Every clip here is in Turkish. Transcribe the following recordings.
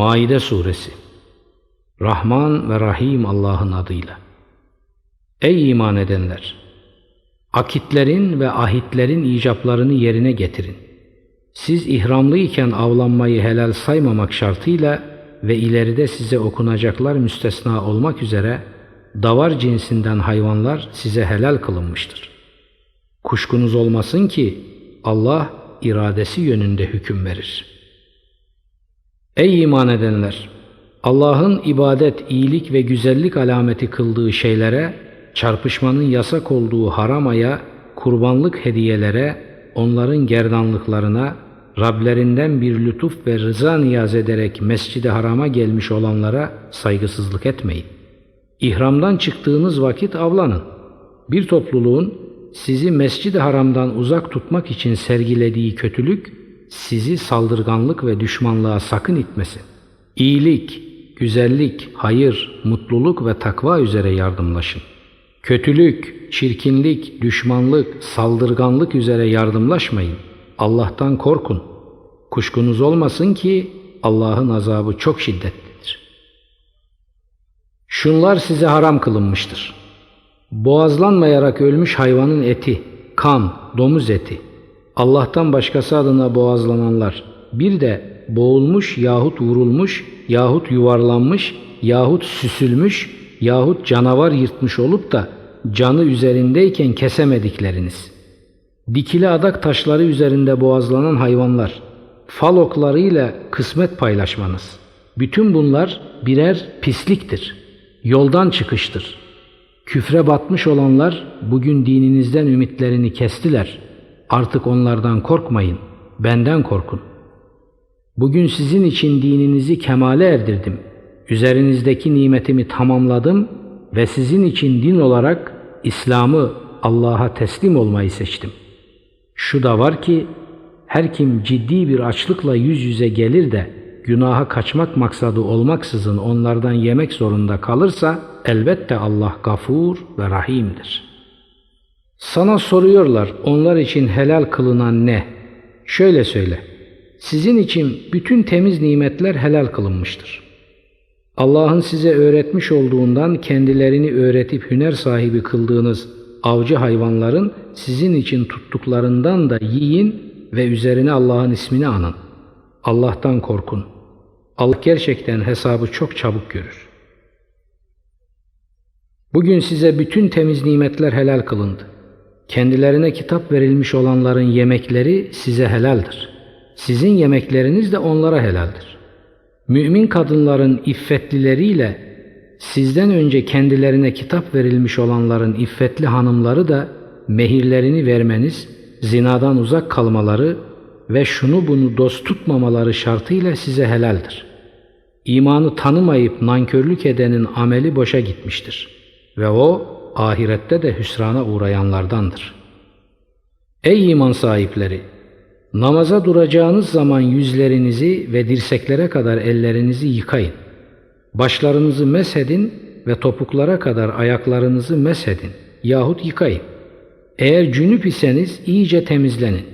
Maide Suresi Rahman ve Rahim Allah'ın adıyla. Ey iman edenler! Akitlerin ve ahitlerin icaplarını yerine getirin. Siz ihramlıyken avlanmayı helal saymamak şartıyla ve ileride size okunacaklar müstesna olmak üzere davar cinsinden hayvanlar size helal kılınmıştır. Kuşkunuz olmasın ki Allah iradesi yönünde hüküm verir. Ey iman edenler! Allah'ın ibadet, iyilik ve güzellik alameti kıldığı şeylere, çarpışmanın yasak olduğu haramaya, kurbanlık hediyelere, onların gerdanlıklarına, Rablerinden bir lütuf ve rıza niyaz ederek mescidi harama gelmiş olanlara saygısızlık etmeyin. İhramdan çıktığınız vakit avlanın. Bir topluluğun sizi mescidi haramdan uzak tutmak için sergilediği kötülük, sizi saldırganlık ve düşmanlığa sakın itmesin. İyilik, güzellik, hayır, mutluluk ve takva üzere yardımlaşın. Kötülük, çirkinlik, düşmanlık, saldırganlık üzere yardımlaşmayın. Allah'tan korkun. Kuşkunuz olmasın ki Allah'ın azabı çok şiddetlidir. Şunlar size haram kılınmıştır. Boğazlanmayarak ölmüş hayvanın eti, kan, domuz eti, Allah'tan başkası adına boğazlananlar, bir de boğulmuş yahut vurulmuş yahut yuvarlanmış yahut süsülmüş yahut canavar yırtmış olup da canı üzerindeyken kesemedikleriniz. Dikili adak taşları üzerinde boğazlanan hayvanlar, fal oklarıyla kısmet paylaşmanız. Bütün bunlar birer pisliktir, yoldan çıkıştır. Küfre batmış olanlar bugün dininizden ümitlerini kestiler. Artık onlardan korkmayın, benden korkun. Bugün sizin için dininizi kemale erdirdim. Üzerinizdeki nimetimi tamamladım ve sizin için din olarak İslam'ı Allah'a teslim olmayı seçtim. Şu da var ki her kim ciddi bir açlıkla yüz yüze gelir de günaha kaçmak maksadı olmaksızın onlardan yemek zorunda kalırsa elbette Allah gafur ve rahimdir. Sana soruyorlar onlar için helal kılınan ne? Şöyle söyle. Sizin için bütün temiz nimetler helal kılınmıştır. Allah'ın size öğretmiş olduğundan kendilerini öğretip hüner sahibi kıldığınız avcı hayvanların sizin için tuttuklarından da yiyin ve üzerine Allah'ın ismini anın. Allah'tan korkun. Allah gerçekten hesabı çok çabuk görür. Bugün size bütün temiz nimetler helal kılındı. Kendilerine kitap verilmiş olanların yemekleri size helaldir. Sizin yemekleriniz de onlara helaldir. Mümin kadınların iffetlileriyle sizden önce kendilerine kitap verilmiş olanların iffetli hanımları da mehirlerini vermeniz, zinadan uzak kalmaları ve şunu bunu dost tutmamaları şartıyla size helaldir. İmanı tanımayıp nankörlük edenin ameli boşa gitmiştir ve o ahirette de hüsrana uğrayanlardandır. Ey iman sahipleri! Namaza duracağınız zaman yüzlerinizi ve dirseklere kadar ellerinizi yıkayın. Başlarınızı mesedin ve topuklara kadar ayaklarınızı mesedin yahut yıkayın. Eğer cünüp iseniz iyice temizlenin.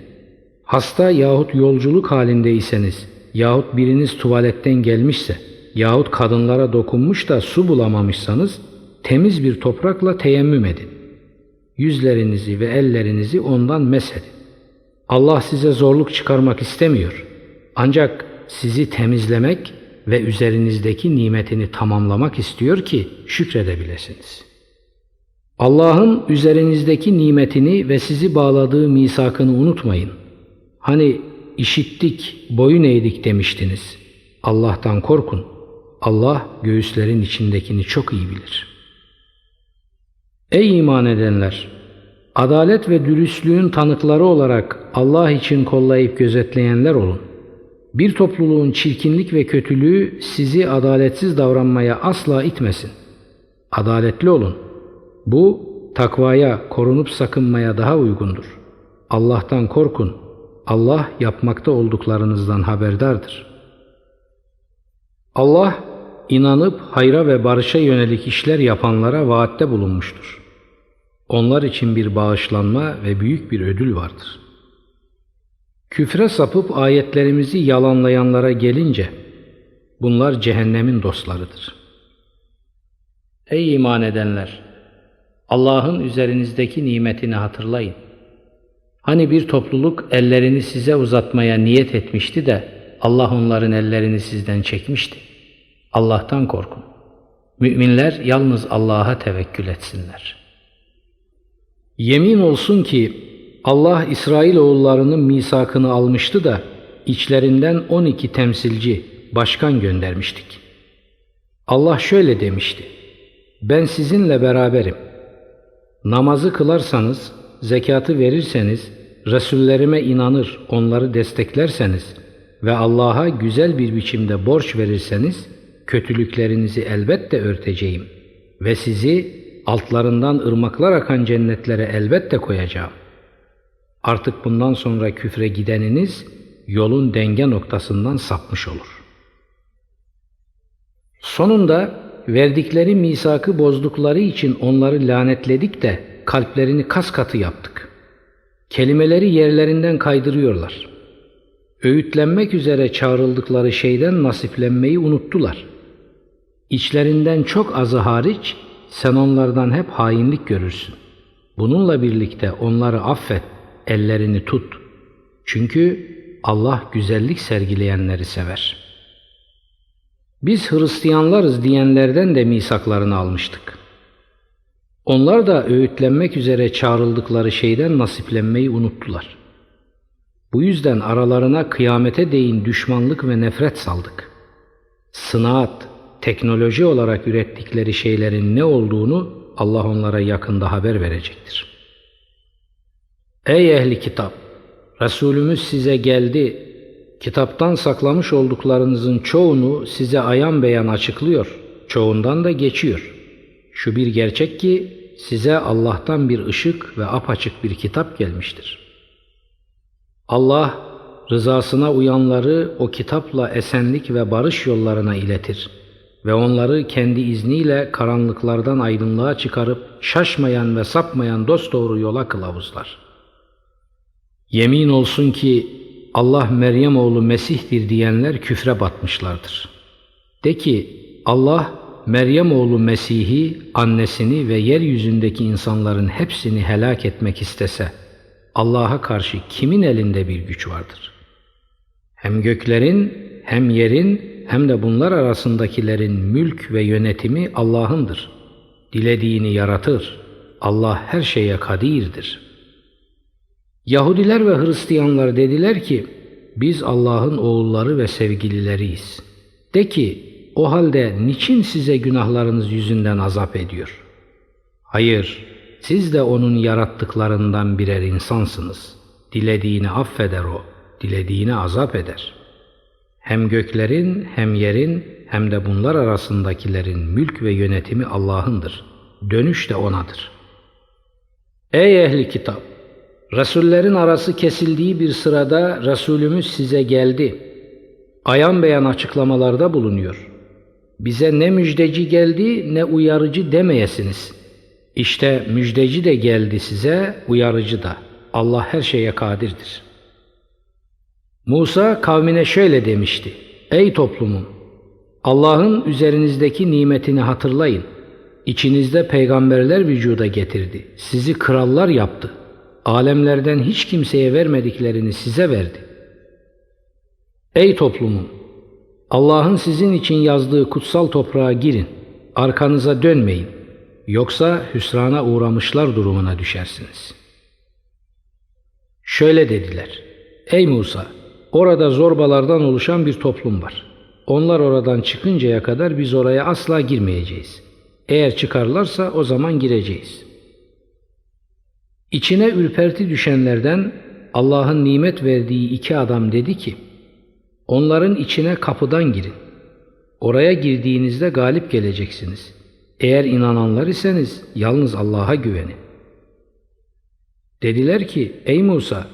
Hasta yahut yolculuk halindeyseniz yahut biriniz tuvaletten gelmişse yahut kadınlara dokunmuş da su bulamamışsanız temiz bir toprakla teyemmüm edin. Yüzlerinizi ve ellerinizi ondan mesedin. Allah size zorluk çıkarmak istemiyor. Ancak sizi temizlemek ve üzerinizdeki nimetini tamamlamak istiyor ki şükredebilesiniz. Allah'ın üzerinizdeki nimetini ve sizi bağladığı misakını unutmayın. Hani işittik, boyun eğdik demiştiniz. Allah'tan korkun. Allah göğüslerin içindekini çok iyi bilir. Ey iman edenler! Adalet ve dürüstlüğün tanıkları olarak Allah için kollayıp gözetleyenler olun. Bir topluluğun çirkinlik ve kötülüğü sizi adaletsiz davranmaya asla itmesin. Adaletli olun. Bu takvaya, korunup sakınmaya daha uygundur. Allah'tan korkun. Allah yapmakta olduklarınızdan haberdardır. Allah inanıp hayra ve barışa yönelik işler yapanlara vaatte bulunmuştur. Onlar için bir bağışlanma ve büyük bir ödül vardır. Küfre sapıp ayetlerimizi yalanlayanlara gelince, Bunlar cehennemin dostlarıdır. Ey iman edenler! Allah'ın üzerinizdeki nimetini hatırlayın. Hani bir topluluk ellerini size uzatmaya niyet etmişti de Allah onların ellerini sizden çekmişti. Allah'tan korkun. Müminler yalnız Allah'a tevekkül etsinler. Yemin olsun ki Allah İsrail oğullarının misakını almıştı da içlerinden 12 temsilci, başkan göndermiştik. Allah şöyle demişti. Ben sizinle beraberim. Namazı kılarsanız, zekatı verirseniz, Resullerime inanır, onları desteklerseniz ve Allah'a güzel bir biçimde borç verirseniz, kötülüklerinizi elbette örteceğim ve sizi altlarından ırmaklar akan cennetlere elbette koyacağım. Artık bundan sonra küfre gideniniz yolun denge noktasından sapmış olur. Sonunda verdikleri misakı bozdukları için onları lanetledik de kalplerini kas katı yaptık. Kelimeleri yerlerinden kaydırıyorlar. Öğütlenmek üzere çağrıldıkları şeyden nasiplenmeyi unuttular. İçlerinden çok azı hariç sen onlardan hep hainlik görürsün. Bununla birlikte onları affet, ellerini tut. Çünkü Allah güzellik sergileyenleri sever. Biz Hristiyanlarız diyenlerden de misaklarını almıştık. Onlar da öğütlenmek üzere çağrıldıkları şeyden nasiplenmeyi unuttular. Bu yüzden aralarına kıyamete değin düşmanlık ve nefret saldık. Sınaat, teknoloji olarak ürettikleri şeylerin ne olduğunu Allah onlara yakında haber verecektir. Ey ehli kitap! Resulümüz size geldi. Kitaptan saklamış olduklarınızın çoğunu size ayan beyan açıklıyor. Çoğundan da geçiyor. Şu bir gerçek ki size Allah'tan bir ışık ve apaçık bir kitap gelmiştir. Allah rızasına uyanları o kitapla esenlik ve barış yollarına iletir ve onları kendi izniyle karanlıklardan aydınlığa çıkarıp şaşmayan ve sapmayan dosdoğru yola kılavuzlar. Yemin olsun ki Allah Meryem oğlu Mesih'tir diyenler küfre batmışlardır. De ki Allah Meryem oğlu Mesih'i, annesini ve yeryüzündeki insanların hepsini helak etmek istese, Allah'a karşı kimin elinde bir güç vardır? Hem göklerin, hem yerin, hem de bunlar arasındakilerin mülk ve yönetimi Allah'ındır. Dilediğini yaratır. Allah her şeye kadirdir. Yahudiler ve Hristiyanlar dediler ki, biz Allah'ın oğulları ve sevgilileriyiz. De ki, o halde niçin size günahlarınız yüzünden azap ediyor? Hayır, siz de onun yarattıklarından birer insansınız. Dilediğini affeder o, dilediğini azap eder. Hem göklerin hem yerin hem de bunlar arasındakilerin mülk ve yönetimi Allah'ındır. Dönüş de O'nadır. Ey ehli kitap! Resullerin arası kesildiği bir sırada Resulümüz size geldi. Ayan beyan açıklamalarda bulunuyor. Bize ne müjdeci geldi ne uyarıcı demeyesiniz. İşte müjdeci de geldi size, uyarıcı da. Allah her şeye kadirdir. Musa kavmine şöyle demişti. Ey toplumum! Allah'ın üzerinizdeki nimetini hatırlayın. İçinizde peygamberler vücuda getirdi. Sizi krallar yaptı. Alemlerden hiç kimseye vermediklerini size verdi. Ey toplumum! Allah'ın sizin için yazdığı kutsal toprağa girin. Arkanıza dönmeyin. Yoksa hüsrana uğramışlar durumuna düşersiniz. Şöyle dediler. Ey Musa! Orada zorbalardan oluşan bir toplum var. Onlar oradan çıkıncaya kadar biz oraya asla girmeyeceğiz. Eğer çıkarlarsa o zaman gireceğiz. İçine ürperti düşenlerden Allah'ın nimet verdiği iki adam dedi ki, onların içine kapıdan girin. Oraya girdiğinizde galip geleceksiniz. Eğer inananlar iseniz yalnız Allah'a güvenin. Dediler ki, ey Musa,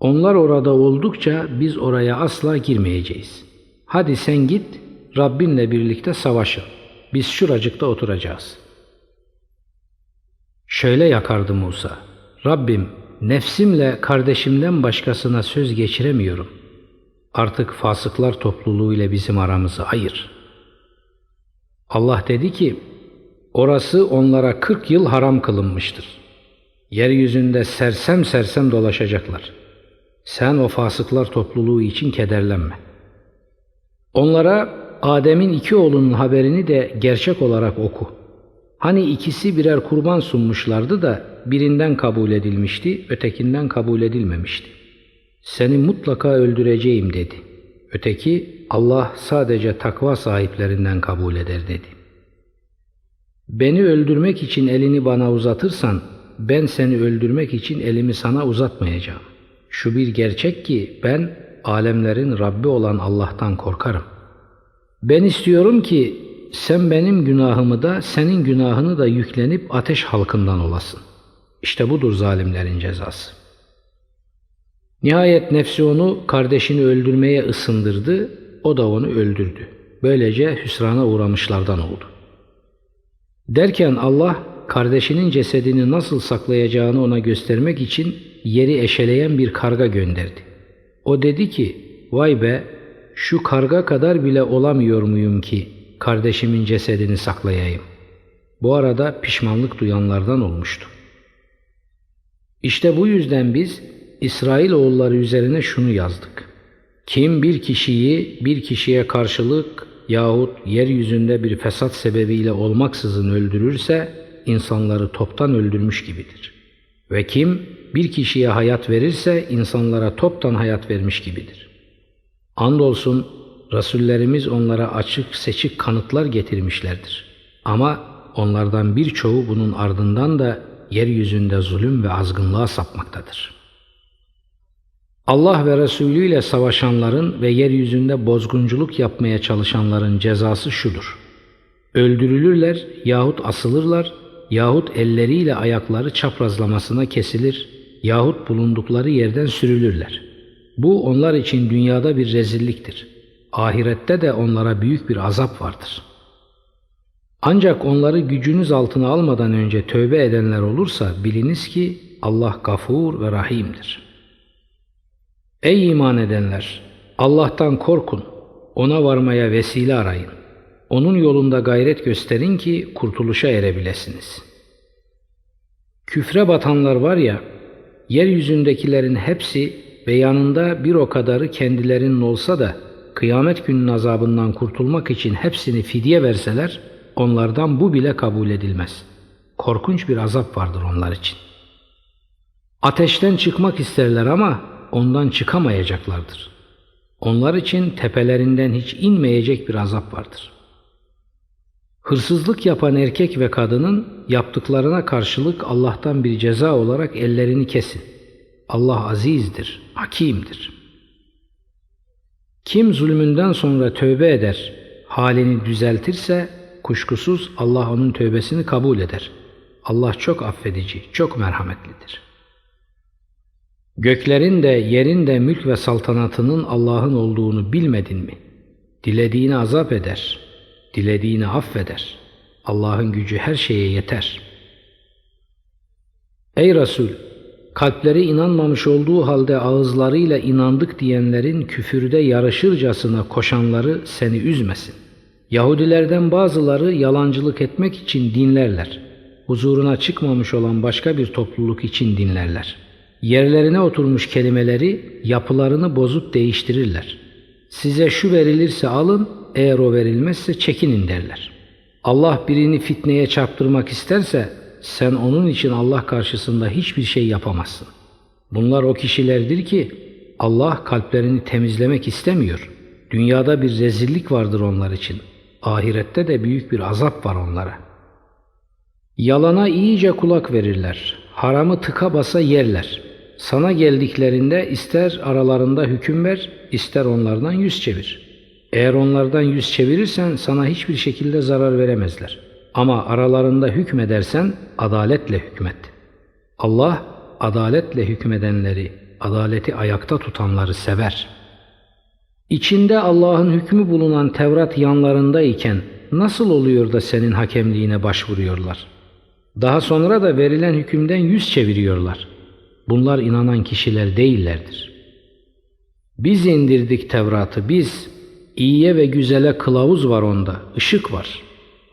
onlar orada oldukça biz oraya asla girmeyeceğiz. Hadi sen git, Rabbinle birlikte savaşın. Biz şuracıkta oturacağız. Şöyle yakardı Musa. Rabbim, nefsimle kardeşimden başkasına söz geçiremiyorum. Artık fasıklar topluluğu ile bizim aramızı ayır. Allah dedi ki, orası onlara kırk yıl haram kılınmıştır. Yeryüzünde sersem sersem dolaşacaklar. Sen o fasıklar topluluğu için kederlenme. Onlara Adem'in iki oğlunun haberini de gerçek olarak oku. Hani ikisi birer kurban sunmuşlardı da birinden kabul edilmişti, ötekinden kabul edilmemişti. Seni mutlaka öldüreceğim dedi. Öteki Allah sadece takva sahiplerinden kabul eder dedi. Beni öldürmek için elini bana uzatırsan ben seni öldürmek için elimi sana uzatmayacağım. Şu bir gerçek ki ben alemlerin Rabbi olan Allah'tan korkarım. Ben istiyorum ki sen benim günahımı da senin günahını da yüklenip ateş halkından olasın. İşte budur zalimlerin cezası. Nihayet nefsi onu kardeşini öldürmeye ısındırdı, o da onu öldürdü. Böylece hüsrana uğramışlardan oldu. Derken Allah kardeşinin cesedini nasıl saklayacağını ona göstermek için yeri eşeleyen bir karga gönderdi. O dedi ki, vay be şu karga kadar bile olamıyor muyum ki kardeşimin cesedini saklayayım. Bu arada pişmanlık duyanlardan olmuştu. İşte bu yüzden biz İsrail oğulları üzerine şunu yazdık. Kim bir kişiyi bir kişiye karşılık yahut yeryüzünde bir fesat sebebiyle olmaksızın öldürürse insanları toptan öldürmüş gibidir. Ve kim bir kişiye hayat verirse insanlara toptan hayat vermiş gibidir. Andolsun Resullerimiz onlara açık seçik kanıtlar getirmişlerdir. Ama onlardan birçoğu bunun ardından da yeryüzünde zulüm ve azgınlığa sapmaktadır. Allah ve Resulü ile savaşanların ve yeryüzünde bozgunculuk yapmaya çalışanların cezası şudur. Öldürülürler yahut asılırlar yahut elleriyle ayakları çaprazlamasına kesilir yahut bulundukları yerden sürülürler. Bu onlar için dünyada bir rezilliktir. Ahirette de onlara büyük bir azap vardır. Ancak onları gücünüz altına almadan önce tövbe edenler olursa biliniz ki Allah gafur ve rahimdir. Ey iman edenler! Allah'tan korkun, ona varmaya vesile arayın. Onun yolunda gayret gösterin ki kurtuluşa erebilesiniz. Küfre batanlar var ya, yeryüzündekilerin hepsi ve yanında bir o kadarı kendilerinin olsa da kıyamet günün azabından kurtulmak için hepsini fidye verseler onlardan bu bile kabul edilmez. Korkunç bir azap vardır onlar için. Ateşten çıkmak isterler ama ondan çıkamayacaklardır. Onlar için tepelerinden hiç inmeyecek bir azap vardır. Hırsızlık yapan erkek ve kadının yaptıklarına karşılık Allah'tan bir ceza olarak ellerini kesin. Allah azizdir, hakimdir. Kim zulmünden sonra tövbe eder, halini düzeltirse kuşkusuz Allah onun tövbesini kabul eder. Allah çok affedici, çok merhametlidir. Göklerin de yerin de mülk ve saltanatının Allah'ın olduğunu bilmedin mi? Dilediğini azap eder, dilediğini affeder. Allah'ın gücü her şeye yeter. Ey Resul! kalpleri inanmamış olduğu halde ağızlarıyla inandık diyenlerin küfürde yarışırcasına koşanları seni üzmesin. Yahudilerden bazıları yalancılık etmek için dinlerler. Huzuruna çıkmamış olan başka bir topluluk için dinlerler. Yerlerine oturmuş kelimeleri yapılarını bozup değiştirirler. Size şu verilirse alın, eğer o verilmezse çekinin derler. Allah birini fitneye çarptırmak isterse sen onun için Allah karşısında hiçbir şey yapamazsın. Bunlar o kişilerdir ki Allah kalplerini temizlemek istemiyor. Dünyada bir rezillik vardır onlar için. Ahirette de büyük bir azap var onlara. Yalana iyice kulak verirler. Haramı tıka basa yerler. Sana geldiklerinde ister aralarında hüküm ver, ister onlardan yüz çevir. Eğer onlardan yüz çevirirsen sana hiçbir şekilde zarar veremezler.'' Ama aralarında hükmedersen adaletle hükmet. Allah adaletle hükmedenleri, adaleti ayakta tutanları sever. İçinde Allah'ın hükmü bulunan Tevrat yanlarındayken nasıl oluyor da senin hakemliğine başvuruyorlar? Daha sonra da verilen hükümden yüz çeviriyorlar. Bunlar inanan kişiler değillerdir. Biz indirdik Tevrat'ı biz. İyiye ve güzele kılavuz var onda, ışık var.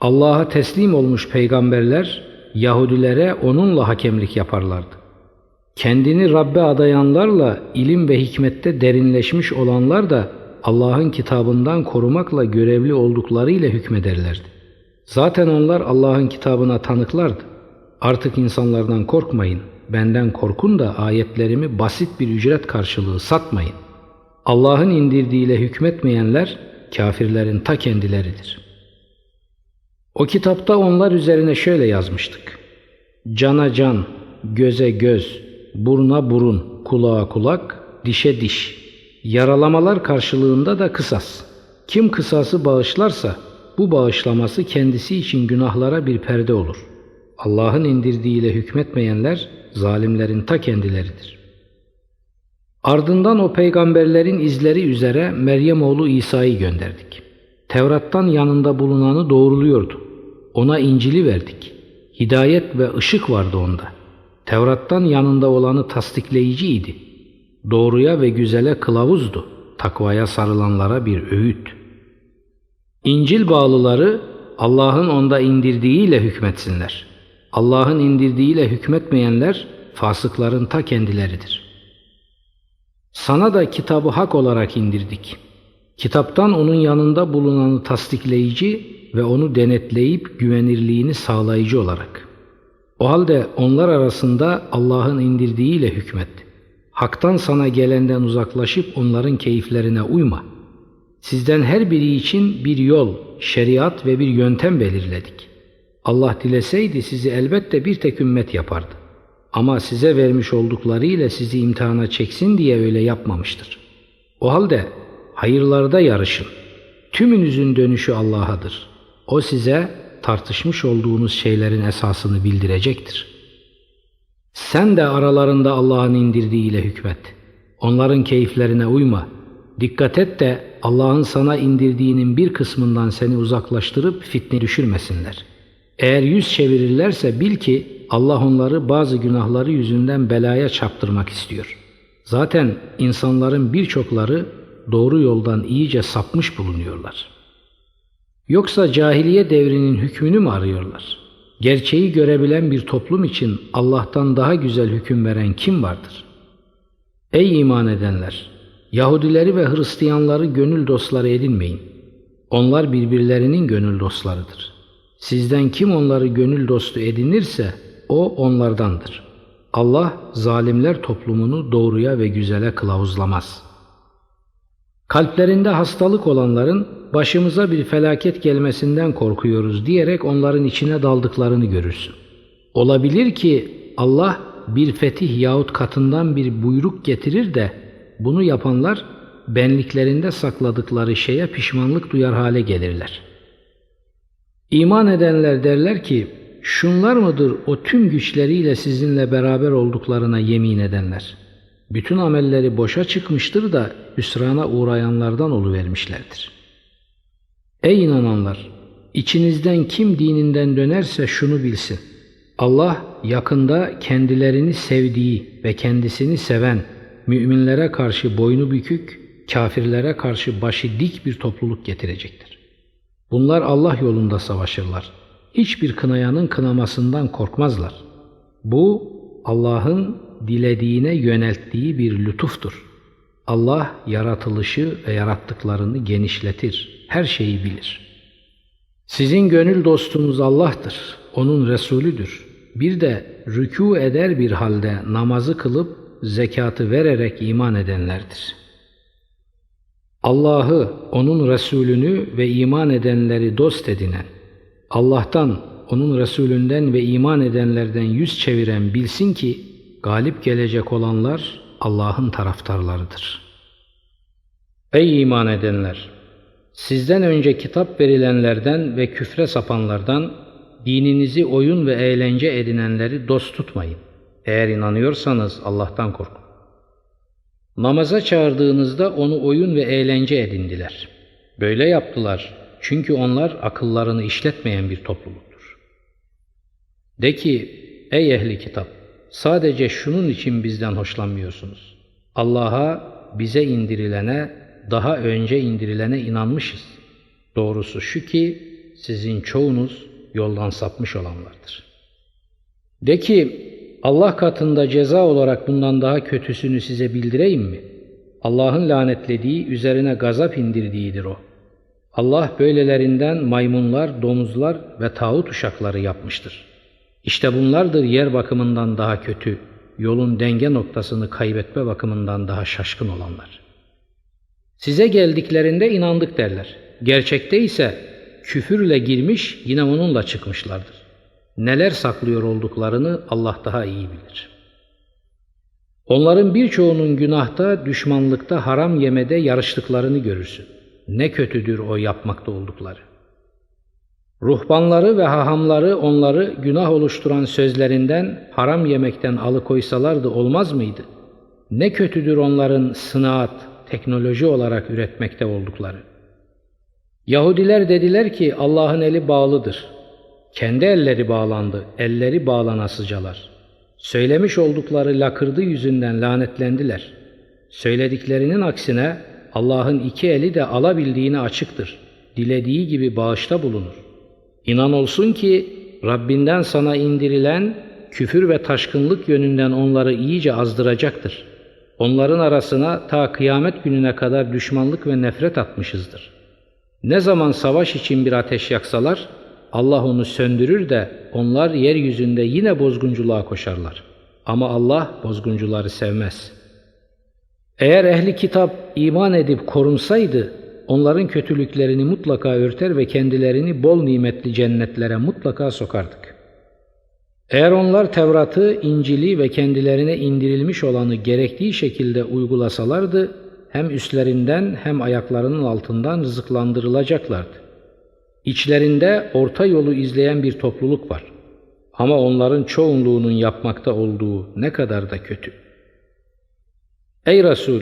Allah'a teslim olmuş peygamberler Yahudilere onunla hakemlik yaparlardı. Kendini Rabbe adayanlarla ilim ve hikmette derinleşmiş olanlar da Allah'ın kitabından korumakla görevli olduklarıyla hükmederlerdi. Zaten onlar Allah'ın kitabına tanıklardı. Artık insanlardan korkmayın, benden korkun da ayetlerimi basit bir ücret karşılığı satmayın. Allah'ın indirdiğiyle hükmetmeyenler kafirlerin ta kendileridir. O kitapta onlar üzerine şöyle yazmıştık. Cana can, göze göz, buruna burun, kulağa kulak, dişe diş. Yaralamalar karşılığında da kısas. Kim kısası bağışlarsa bu bağışlaması kendisi için günahlara bir perde olur. Allah'ın indirdiğiyle hükmetmeyenler zalimlerin ta kendileridir. Ardından o peygamberlerin izleri üzere Meryem oğlu İsa'yı gönderdik. Tevrat'tan yanında bulunanı doğruluyordu. Ona İncil'i verdik. Hidayet ve ışık vardı onda. Tevrat'tan yanında olanı tasdikleyiciydi. Doğruya ve güzele kılavuzdu. Takvaya sarılanlara bir öğüt. İncil bağlıları Allah'ın onda indirdiğiyle hükmetsinler. Allah'ın indirdiğiyle hükmetmeyenler fasıkların ta kendileridir. Sana da kitabı hak olarak indirdik. Kitaptan onun yanında bulunanı tasdikleyici ve onu denetleyip güvenirliğini sağlayıcı olarak. O halde onlar arasında Allah'ın indirdiğiyle hükmet. Hak'tan sana gelenden uzaklaşıp onların keyiflerine uyma. Sizden her biri için bir yol, şeriat ve bir yöntem belirledik. Allah dileseydi sizi elbette bir tek ümmet yapardı. Ama size vermiş olduklarıyla sizi imtihana çeksin diye öyle yapmamıştır. O halde hayırlarda yarışın. Tümünüzün dönüşü Allah'adır. O size tartışmış olduğunuz şeylerin esasını bildirecektir. Sen de aralarında Allah'ın indirdiğiyle hükmet. Onların keyiflerine uyma. Dikkat et de Allah'ın sana indirdiğinin bir kısmından seni uzaklaştırıp fitne düşürmesinler. Eğer yüz çevirirlerse bil ki Allah onları bazı günahları yüzünden belaya çarptırmak istiyor. Zaten insanların birçokları doğru yoldan iyice sapmış bulunuyorlar.'' Yoksa cahiliye devrinin hükmünü mü arıyorlar? Gerçeği görebilen bir toplum için Allah'tan daha güzel hüküm veren kim vardır? Ey iman edenler! Yahudileri ve Hristiyanları gönül dostları edinmeyin. Onlar birbirlerinin gönül dostlarıdır. Sizden kim onları gönül dostu edinirse o onlardandır. Allah zalimler toplumunu doğruya ve güzele kılavuzlamaz. Kalplerinde hastalık olanların başımıza bir felaket gelmesinden korkuyoruz diyerek onların içine daldıklarını görürsün. Olabilir ki Allah bir fetih yahut katından bir buyruk getirir de bunu yapanlar benliklerinde sakladıkları şeye pişmanlık duyar hale gelirler. İman edenler derler ki şunlar mıdır o tüm güçleriyle sizinle beraber olduklarına yemin edenler? Bütün amelleri boşa çıkmıştır da hüsrana uğrayanlardan oluvermişlerdir.'' Ey inananlar! İçinizden kim dininden dönerse şunu bilsin. Allah yakında kendilerini sevdiği ve kendisini seven, müminlere karşı boynu bükük, kafirlere karşı başı dik bir topluluk getirecektir. Bunlar Allah yolunda savaşırlar. Hiçbir kınayanın kınamasından korkmazlar. Bu Allah'ın dilediğine yönelttiği bir lütuftur. Allah yaratılışı ve yarattıklarını genişletir, her şeyi bilir. Sizin gönül dostunuz Allah'tır, O'nun Resulüdür. Bir de rükû eder bir halde namazı kılıp zekatı vererek iman edenlerdir. Allah'ı, O'nun Resulünü ve iman edenleri dost edinen, Allah'tan, O'nun Resulünden ve iman edenlerden yüz çeviren bilsin ki, galip gelecek olanlar Allah'ın taraftarlarıdır. Ey iman edenler! Sizden önce kitap verilenlerden ve küfre sapanlardan dininizi oyun ve eğlence edinenleri dost tutmayın. Eğer inanıyorsanız Allah'tan korkun. Namaza çağırdığınızda onu oyun ve eğlence edindiler. Böyle yaptılar çünkü onlar akıllarını işletmeyen bir topluluktur. De ki ey ehli kitap sadece şunun için bizden hoşlanmıyorsunuz. Allah'a bize indirilene, daha önce indirilene inanmışız. Doğrusu şu ki sizin çoğunuz yoldan sapmış olanlardır. De ki Allah katında ceza olarak bundan daha kötüsünü size bildireyim mi? Allah'ın lanetlediği, üzerine gazap indirdiğidir o. Allah böylelerinden maymunlar, domuzlar ve tağut uşakları yapmıştır. İşte bunlardır yer bakımından daha kötü, yolun denge noktasını kaybetme bakımından daha şaşkın olanlar. Size geldiklerinde inandık derler. Gerçekte ise küfürle girmiş yine onunla çıkmışlardır. Neler saklıyor olduklarını Allah daha iyi bilir. Onların birçoğunun günahta, düşmanlıkta, haram yemede yarıştıklarını görürsün. Ne kötüdür o yapmakta oldukları. Ruhbanları ve hahamları onları günah oluşturan sözlerinden haram yemekten alıkoysalardı olmaz mıydı? Ne kötüdür onların sınaat, teknoloji olarak üretmekte oldukları. Yahudiler dediler ki Allah'ın eli bağlıdır. Kendi elleri bağlandı, elleri bağlanasıcalar. Söylemiş oldukları lakırdı yüzünden lanetlendiler. Söylediklerinin aksine Allah'ın iki eli de alabildiğine açıktır. Dilediği gibi bağışta bulunur. İnan olsun ki Rabbinden sana indirilen küfür ve taşkınlık yönünden onları iyice azdıracaktır. Onların arasına ta kıyamet gününe kadar düşmanlık ve nefret atmışızdır. Ne zaman savaş için bir ateş yaksalar, Allah onu söndürür de onlar yeryüzünde yine bozgunculuğa koşarlar. Ama Allah bozguncuları sevmez. Eğer ehli kitap iman edip korunsaydı, onların kötülüklerini mutlaka örter ve kendilerini bol nimetli cennetlere mutlaka sokardık. Eğer onlar Tevrat'ı, İncil'i ve kendilerine indirilmiş olanı gerektiği şekilde uygulasalardı, hem üstlerinden hem ayaklarının altından rızıklandırılacaklardı. İçlerinde orta yolu izleyen bir topluluk var. Ama onların çoğunluğunun yapmakta olduğu ne kadar da kötü. Ey Resul!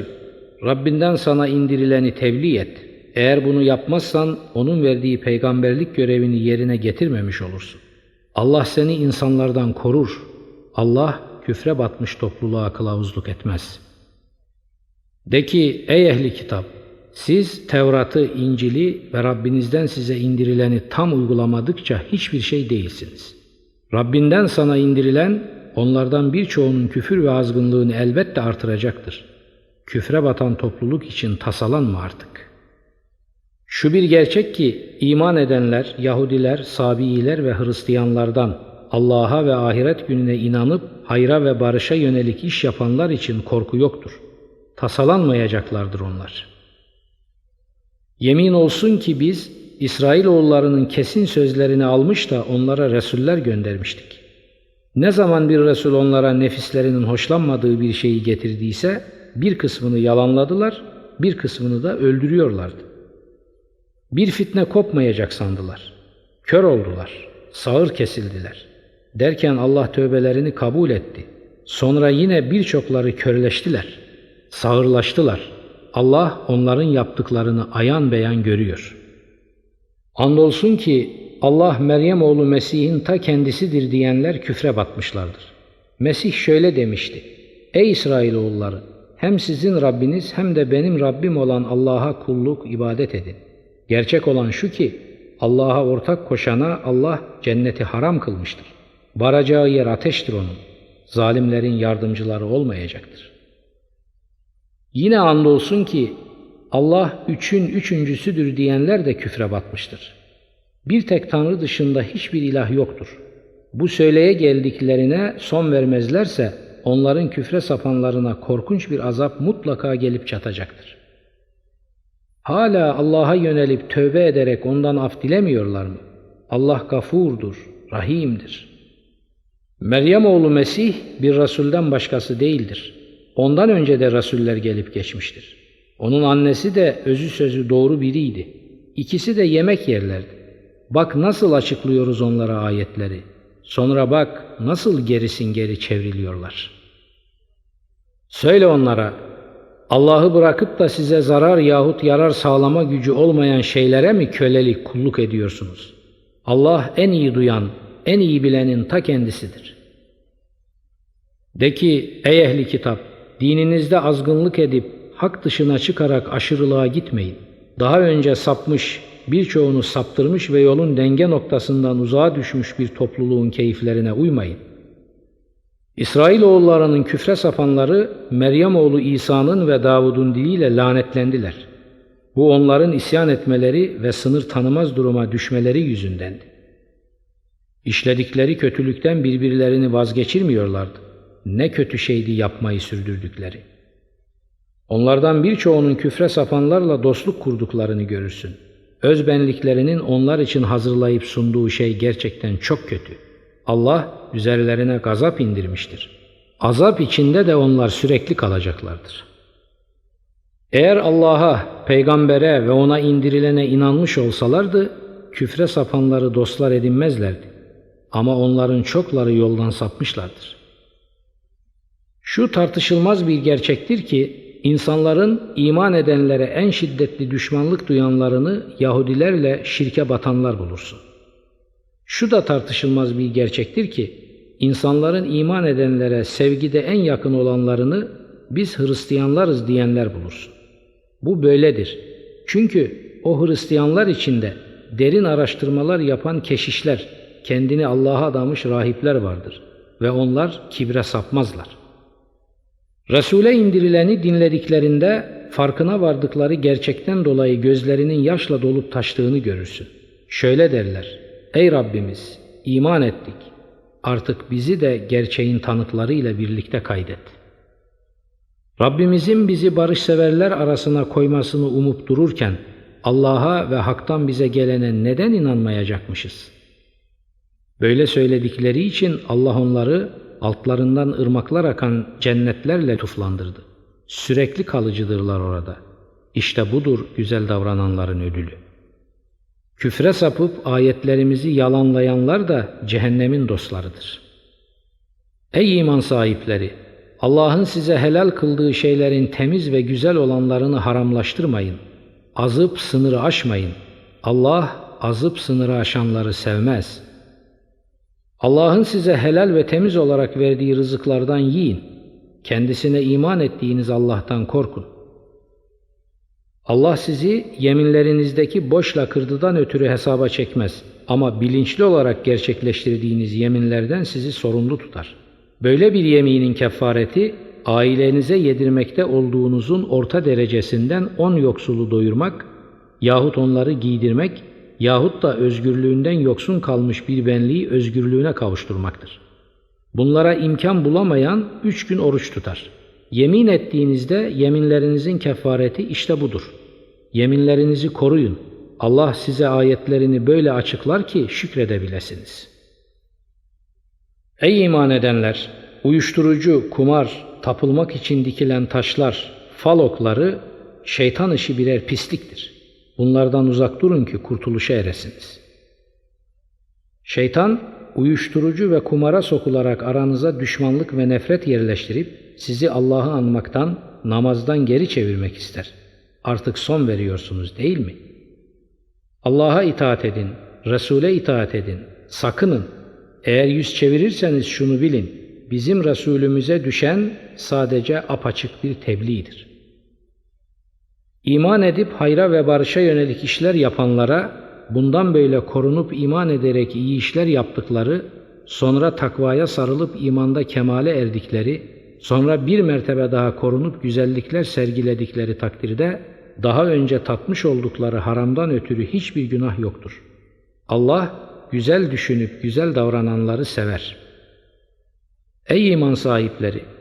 Rabbinden sana indirileni tebliğ et. Eğer bunu yapmazsan onun verdiği peygamberlik görevini yerine getirmemiş olursun. Allah seni insanlardan korur. Allah küfre batmış topluluğa kılavuzluk etmez. De ki ey ehli kitap! Siz Tevrat'ı, İncil'i ve Rabbinizden size indirileni tam uygulamadıkça hiçbir şey değilsiniz. Rabbinden sana indirilen onlardan birçoğunun küfür ve azgınlığını elbette artıracaktır. Küfre batan topluluk için tasalanma artık. Şu bir gerçek ki iman edenler, Yahudiler, Sabiiler ve Hristiyanlardan Allah'a ve ahiret gününe inanıp hayra ve barışa yönelik iş yapanlar için korku yoktur. Tasalanmayacaklardır onlar.'' Yemin olsun ki biz İsrailoğullarının kesin sözlerini almış da onlara resuller göndermiştik. Ne zaman bir resul onlara nefislerinin hoşlanmadığı bir şeyi getirdiyse bir kısmını yalanladılar, bir kısmını da öldürüyorlardı. Bir fitne kopmayacak sandılar. Kör oldular, sağır kesildiler. Derken Allah tövbelerini kabul etti. Sonra yine birçokları körleştiler, sağırlaştılar.'' Allah onların yaptıklarını ayan beyan görüyor. Andolsun ki Allah Meryem oğlu Mesih'in ta kendisidir diyenler küfre batmışlardır. Mesih şöyle demişti. Ey İsrailoğulları hem sizin Rabbiniz hem de benim Rabbim olan Allah'a kulluk, ibadet edin. Gerçek olan şu ki Allah'a ortak koşana Allah cenneti haram kılmıştır. Varacağı yer ateştir onun. Zalimlerin yardımcıları olmayacaktır. Yine andolsun ki Allah üçün üçüncüsüdür diyenler de küfre batmıştır. Bir tek Tanrı dışında hiçbir ilah yoktur. Bu söyleye geldiklerine son vermezlerse onların küfre sapanlarına korkunç bir azap mutlaka gelip çatacaktır. Hala Allah'a yönelip tövbe ederek ondan af dilemiyorlar mı? Allah gafurdur, rahimdir. Meryem oğlu Mesih bir Resulden başkası değildir. Ondan önce de rasuller gelip geçmiştir. Onun annesi de özü sözü doğru biriydi. İkisi de yemek yerlerdi. Bak nasıl açıklıyoruz onlara ayetleri. Sonra bak nasıl gerisin geri çevriliyorlar. Söyle onlara, Allah'ı bırakıp da size zarar yahut yarar sağlama gücü olmayan şeylere mi kölelik kulluk ediyorsunuz? Allah en iyi duyan, en iyi bilenin ta kendisidir. De ki ey ehli kitap, dininizde azgınlık edip hak dışına çıkarak aşırılığa gitmeyin. Daha önce sapmış, birçoğunu saptırmış ve yolun denge noktasından uzağa düşmüş bir topluluğun keyiflerine uymayın. İsrailoğullarının küfre sapanları Meryem oğlu İsa'nın ve Davud'un diliyle lanetlendiler. Bu onların isyan etmeleri ve sınır tanımaz duruma düşmeleri yüzündendi. İşledikleri kötülükten birbirlerini vazgeçirmiyorlardı. Ne kötü şeydi yapmayı sürdürdükleri. Onlardan birçoğunun küfre sapanlarla dostluk kurduklarını görürsün. Özbenliklerinin onlar için hazırlayıp sunduğu şey gerçekten çok kötü. Allah üzerlerine gazap indirmiştir. Azap içinde de onlar sürekli kalacaklardır. Eğer Allah'a, peygambere ve ona indirilene inanmış olsalardı, küfre sapanları dostlar edinmezlerdi. Ama onların çokları yoldan sapmışlardır. Şu tartışılmaz bir gerçektir ki, insanların iman edenlere en şiddetli düşmanlık duyanlarını Yahudilerle şirke batanlar bulursun. Şu da tartışılmaz bir gerçektir ki, insanların iman edenlere sevgide en yakın olanlarını biz Hristiyanlarız diyenler bulursun. Bu böyledir. Çünkü o Hristiyanlar içinde derin araştırmalar yapan keşişler, kendini Allah'a adamış rahipler vardır ve onlar kibre sapmazlar. Resul'e indirileni dinlediklerinde farkına vardıkları gerçekten dolayı gözlerinin yaşla dolup taştığını görürsün. Şöyle derler, Ey Rabbimiz iman ettik, artık bizi de gerçeğin tanıklarıyla birlikte kaydet. Rabbimizin bizi barışseverler arasına koymasını umup dururken Allah'a ve haktan bize gelene neden inanmayacakmışız? Böyle söyledikleri için Allah onları altlarından ırmaklar akan cennetlerle tuflandırdı. Sürekli kalıcıdırlar orada. İşte budur güzel davrananların ödülü. Küfre sapıp ayetlerimizi yalanlayanlar da cehennemin dostlarıdır. Ey iman sahipleri! Allah'ın size helal kıldığı şeylerin temiz ve güzel olanlarını haramlaştırmayın. Azıp sınırı aşmayın. Allah azıp sınırı aşanları sevmez. Allah'ın size helal ve temiz olarak verdiği rızıklardan yiyin. Kendisine iman ettiğiniz Allah'tan korkun. Allah sizi yeminlerinizdeki boş lakırdıdan ötürü hesaba çekmez ama bilinçli olarak gerçekleştirdiğiniz yeminlerden sizi sorumlu tutar. Böyle bir yeminin kefareti ailenize yedirmekte olduğunuzun orta derecesinden on yoksulu doyurmak yahut onları giydirmek yahut da özgürlüğünden yoksun kalmış bir benliği özgürlüğüne kavuşturmaktır. Bunlara imkan bulamayan üç gün oruç tutar. Yemin ettiğinizde yeminlerinizin kefareti işte budur. Yeminlerinizi koruyun. Allah size ayetlerini böyle açıklar ki şükredebilesiniz. Ey iman edenler! Uyuşturucu, kumar, tapılmak için dikilen taşlar, fal okları şeytan işi birer pisliktir. Bunlardan uzak durun ki kurtuluşa eresiniz. Şeytan uyuşturucu ve kumara sokularak aranıza düşmanlık ve nefret yerleştirip sizi Allah'ı anmaktan, namazdan geri çevirmek ister. Artık son veriyorsunuz değil mi? Allah'a itaat edin, Resul'e itaat edin, sakının. Eğer yüz çevirirseniz şunu bilin, bizim Resulümüze düşen sadece apaçık bir tebliğdir. İman edip hayra ve barışa yönelik işler yapanlara bundan böyle korunup iman ederek iyi işler yaptıkları, sonra takvaya sarılıp imanda kemale erdikleri, sonra bir mertebe daha korunup güzellikler sergiledikleri takdirde daha önce tatmış oldukları haramdan ötürü hiçbir günah yoktur. Allah güzel düşünüp güzel davrananları sever. Ey iman sahipleri!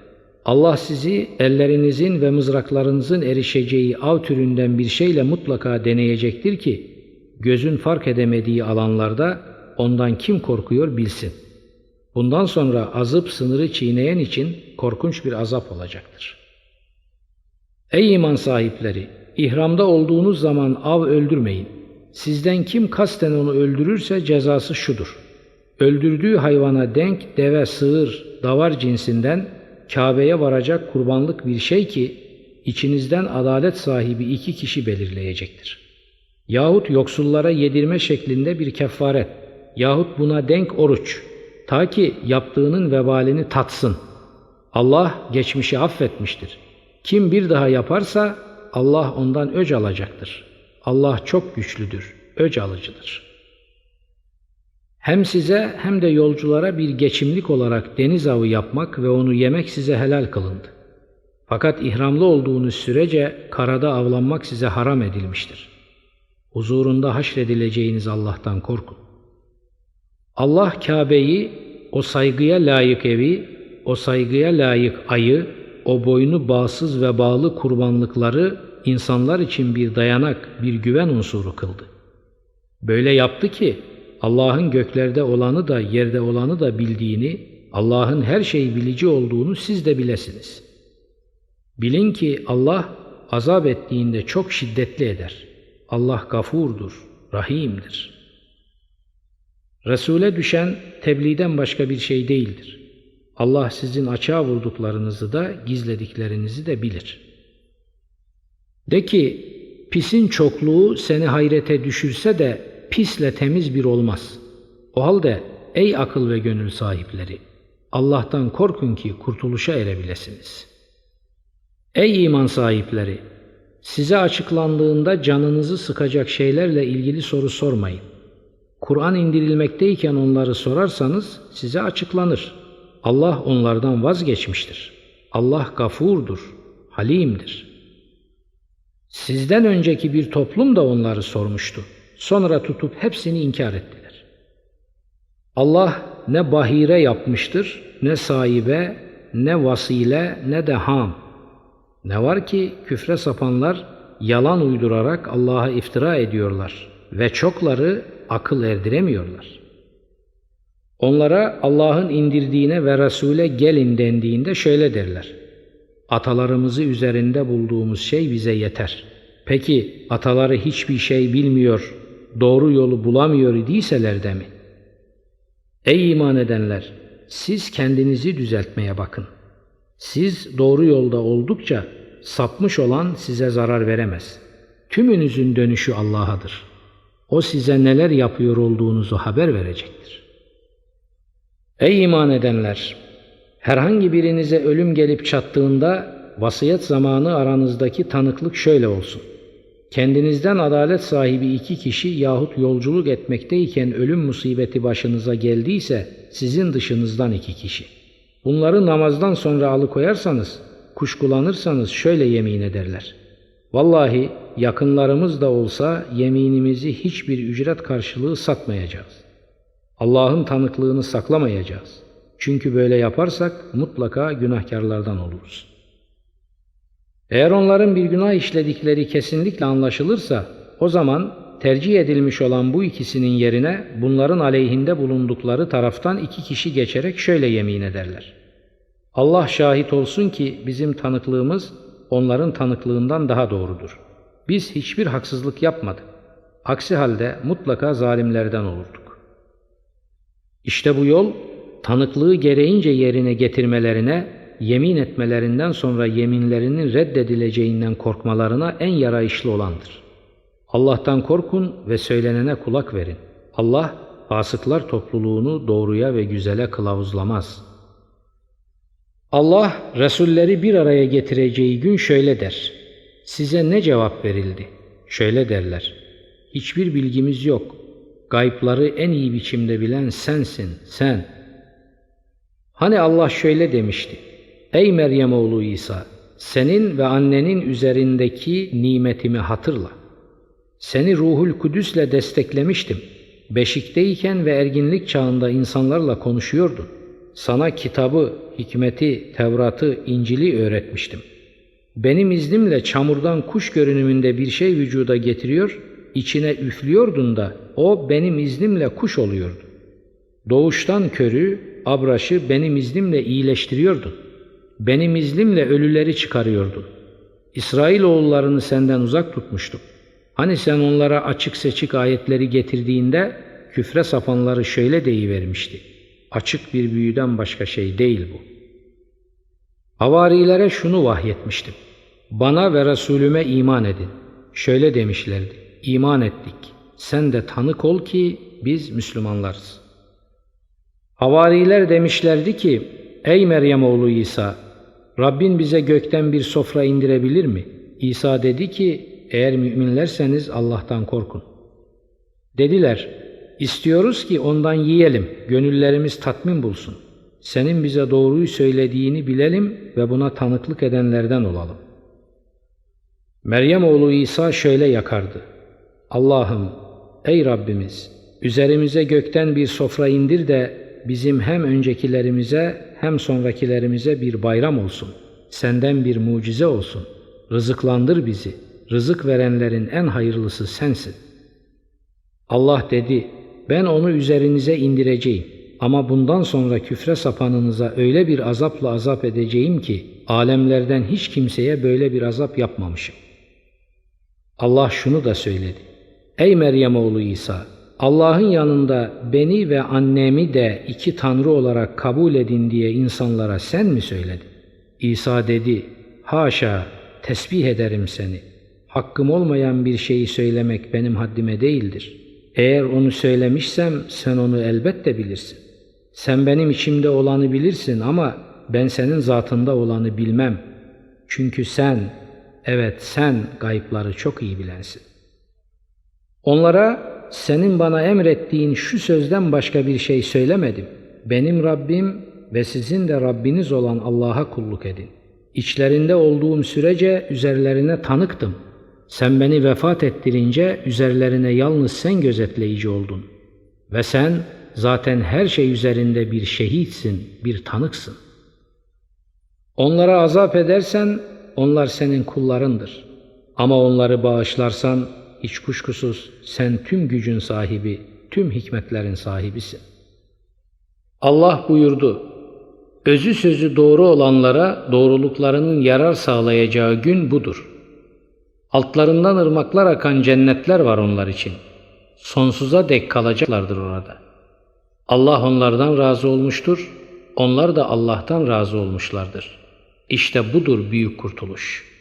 Allah sizi ellerinizin ve mızraklarınızın erişeceği av türünden bir şeyle mutlaka deneyecektir ki, gözün fark edemediği alanlarda ondan kim korkuyor bilsin. Bundan sonra azıp sınırı çiğneyen için korkunç bir azap olacaktır. Ey iman sahipleri! İhramda olduğunuz zaman av öldürmeyin. Sizden kim kasten onu öldürürse cezası şudur. Öldürdüğü hayvana denk deve, sığır, davar cinsinden Kabe'ye varacak kurbanlık bir şey ki içinizden adalet sahibi iki kişi belirleyecektir. Yahut yoksullara yedirme şeklinde bir kefaret yahut buna denk oruç ta ki yaptığının vebalini tatsın. Allah geçmişi affetmiştir. Kim bir daha yaparsa Allah ondan öc alacaktır. Allah çok güçlüdür, öc alıcıdır. Hem size hem de yolculara bir geçimlik olarak deniz avı yapmak ve onu yemek size helal kılındı. Fakat ihramlı olduğunuz sürece karada avlanmak size haram edilmiştir. Huzurunda haşredileceğiniz Allah'tan korkun. Allah Kabe'yi, o saygıya layık evi, o saygıya layık ayı, o boynu bağsız ve bağlı kurbanlıkları insanlar için bir dayanak, bir güven unsuru kıldı. Böyle yaptı ki Allah'ın göklerde olanı da yerde olanı da bildiğini, Allah'ın her şeyi bilici olduğunu siz de bilesiniz. Bilin ki Allah azap ettiğinde çok şiddetli eder. Allah gafurdur, rahimdir. Resul'e düşen tebliğden başka bir şey değildir. Allah sizin açığa vurduklarınızı da gizlediklerinizi de bilir. De ki, pisin çokluğu seni hayrete düşürse de pisle temiz bir olmaz. O halde ey akıl ve gönül sahipleri, Allah'tan korkun ki kurtuluşa erebilesiniz. Ey iman sahipleri! Size açıklandığında canınızı sıkacak şeylerle ilgili soru sormayın. Kur'an indirilmekteyken onları sorarsanız size açıklanır. Allah onlardan vazgeçmiştir. Allah gafurdur, halimdir. Sizden önceki bir toplum da onları sormuştu. Sonra tutup hepsini inkar ettiler. Allah ne bahire yapmıştır, ne sahibe, ne vasile, ne de ham. Ne var ki küfre sapanlar yalan uydurarak Allah'a iftira ediyorlar ve çokları akıl erdiremiyorlar. Onlara Allah'ın indirdiğine ve Resul'e gelin dendiğinde şöyle derler. Atalarımızı üzerinde bulduğumuz şey bize yeter. Peki ataları hiçbir şey bilmiyor, doğru yolu bulamıyor idiyseler de mi? Ey iman edenler! Siz kendinizi düzeltmeye bakın. Siz doğru yolda oldukça sapmış olan size zarar veremez. Tümünüzün dönüşü Allah'adır. O size neler yapıyor olduğunuzu haber verecektir. Ey iman edenler! Herhangi birinize ölüm gelip çattığında vasiyet zamanı aranızdaki tanıklık şöyle olsun. Kendinizden adalet sahibi iki kişi yahut yolculuk etmekteyken ölüm musibeti başınıza geldiyse sizin dışınızdan iki kişi. Bunları namazdan sonra alıkoyarsanız, kuşkulanırsanız şöyle yemin ederler. Vallahi yakınlarımız da olsa yeminimizi hiçbir ücret karşılığı satmayacağız. Allah'ın tanıklığını saklamayacağız. Çünkü böyle yaparsak mutlaka günahkarlardan oluruz. Eğer onların bir günah işledikleri kesinlikle anlaşılırsa o zaman tercih edilmiş olan bu ikisinin yerine bunların aleyhinde bulundukları taraftan iki kişi geçerek şöyle yemin ederler. Allah şahit olsun ki bizim tanıklığımız onların tanıklığından daha doğrudur. Biz hiçbir haksızlık yapmadık. Aksi halde mutlaka zalimlerden olurduk. İşte bu yol tanıklığı gereğince yerine getirmelerine, yemin etmelerinden sonra yeminlerinin reddedileceğinden korkmalarına en yarayışlı olandır. Allah'tan korkun ve söylenene kulak verin. Allah fasıklar topluluğunu doğruya ve güzele kılavuzlamaz. Allah Resulleri bir araya getireceği gün şöyle der. Size ne cevap verildi? Şöyle derler. Hiçbir bilgimiz yok. Gaypları en iyi biçimde bilen sensin, sen. Hani Allah şöyle demişti. Ey Meryem oğlu İsa, senin ve annenin üzerindeki nimetimi hatırla. Seni ruhul kudüsle desteklemiştim. Beşikteyken ve erginlik çağında insanlarla konuşuyordun. Sana kitabı, hikmeti, Tevrat'ı, İncil'i öğretmiştim. Benim iznimle çamurdan kuş görünümünde bir şey vücuda getiriyor, içine üflüyordun da o benim iznimle kuş oluyordu. Doğuştan körü, abraşı benim iznimle iyileştiriyordun. Benim iznimle ölüleri çıkarıyordun. İsrail oğullarını senden uzak tutmuştum. Hani sen onlara açık seçik ayetleri getirdiğinde küfre sapanları şöyle deyivermişti. Açık bir büyüden başka şey değil bu. Havarilere şunu vahyetmiştim. Bana ve Resulüme iman edin. Şöyle demişlerdi. İman ettik. Sen de tanık ol ki biz Müslümanlarız. Havariler demişlerdi ki, Ey Meryem oğlu İsa, Rabbin bize gökten bir sofra indirebilir mi? İsa dedi ki, eğer müminlerseniz Allah'tan korkun. Dediler, istiyoruz ki ondan yiyelim, gönüllerimiz tatmin bulsun. Senin bize doğruyu söylediğini bilelim ve buna tanıklık edenlerden olalım. Meryem oğlu İsa şöyle yakardı. Allah'ım, ey Rabbimiz, üzerimize gökten bir sofra indir de bizim hem öncekilerimize hem sonrakilerimize bir bayram olsun. Senden bir mucize olsun. Rızıklandır bizi. Rızık verenlerin en hayırlısı sensin. Allah dedi, ben onu üzerinize indireceğim. Ama bundan sonra küfre sapanınıza öyle bir azapla azap edeceğim ki, alemlerden hiç kimseye böyle bir azap yapmamışım. Allah şunu da söyledi. Ey Meryem oğlu İsa, Allah'ın yanında beni ve annemi de iki tanrı olarak kabul edin diye insanlara sen mi söyledin? İsa dedi, haşa, tesbih ederim seni. Hakkım olmayan bir şeyi söylemek benim haddime değildir. Eğer onu söylemişsem sen onu elbette bilirsin. Sen benim içimde olanı bilirsin ama ben senin zatında olanı bilmem. Çünkü sen, evet sen gayıpları çok iyi bilensin. Onlara senin bana emrettiğin şu sözden başka bir şey söylemedim. Benim Rabbim ve sizin de Rabbiniz olan Allah'a kulluk edin. İçlerinde olduğum sürece üzerlerine tanıktım. Sen beni vefat ettirince üzerlerine yalnız sen gözetleyici oldun. Ve sen zaten her şey üzerinde bir şehitsin, bir tanıksın. Onlara azap edersen onlar senin kullarındır. Ama onları bağışlarsan hiç kuşkusuz sen tüm gücün sahibi, tüm hikmetlerin sahibisin. Allah buyurdu, özü sözü doğru olanlara doğruluklarının yarar sağlayacağı gün budur. Altlarından ırmaklar akan cennetler var onlar için. Sonsuza dek kalacaklardır orada. Allah onlardan razı olmuştur, onlar da Allah'tan razı olmuşlardır. İşte budur büyük kurtuluş.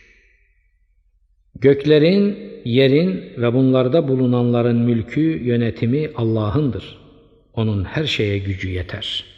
Göklerin, yerin ve bunlarda bulunanların mülkü, yönetimi Allah'ındır. Onun her şeye gücü yeter.''